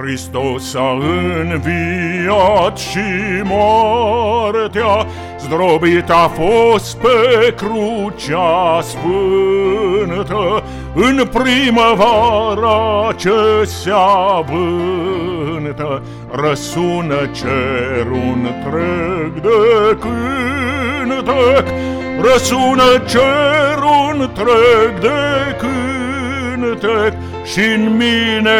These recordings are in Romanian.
Hristos a înviat și moartea Zdrobit a fost pe crucea sfântă. În primăvara ce se avântă Răsună cerul întreg de cântec. Răsună cerul întreg de cântec și în mine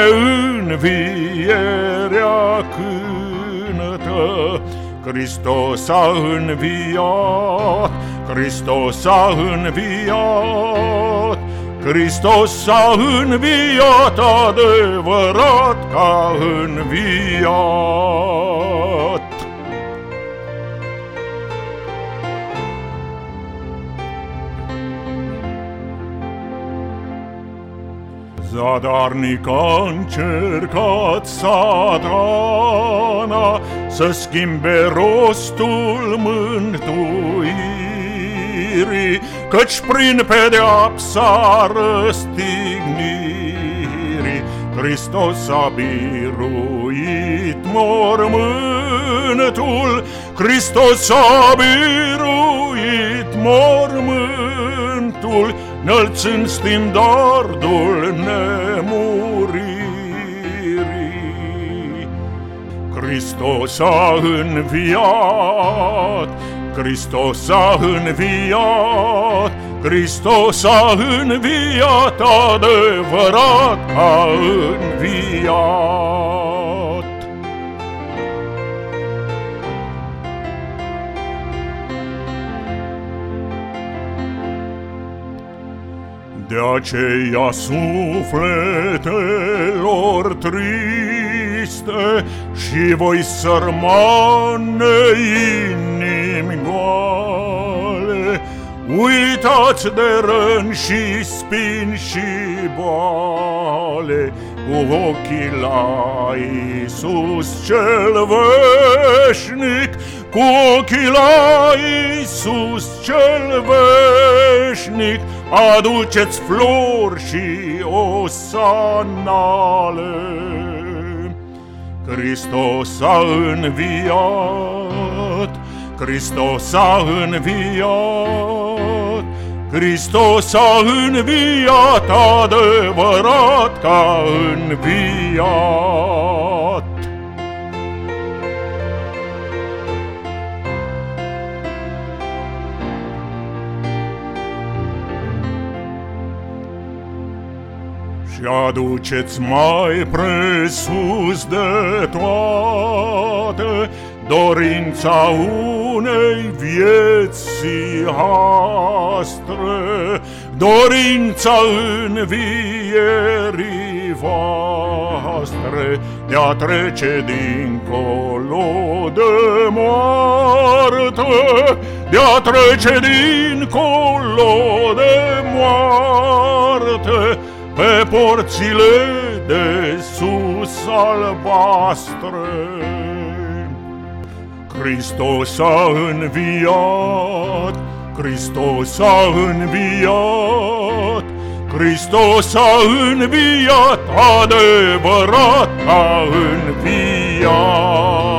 învierea cântă. Hristos a înviat, Hristos a înviat, Hristos a înviat adevărat ca înviat. Zadarnic a încercat satana Să schimbe rostul mântuirii Căci prin pedeapsa răstignirii Hristos a biruit mormântul Hristos a biruit mormântul Înălțând standardul nemuririi. Hristos a înviat, Hristos a înviat, Hristos a înviat, adevărat a înviat. De aceea sufletelor triste Și voi sărmane inimi goale. Uitați de răni și spini și boale Cu ochii la Iisus cel veșnic Cu ochii la Iisus cel veșnic Aduceți flori și osanale. Hristos a înviat Hristos a înviat Hristos a înviat adevărat ca înviat Și aduceți mai presus de toate Dorința unei vieți astre. Dorința învierii voastre De a trece dincolo de moarte De a trece dincolo de moarte pe porțile de sus albastre. Hristos a înviat, Hristos a înviat, Hristos a înviat, adevărat a înviat.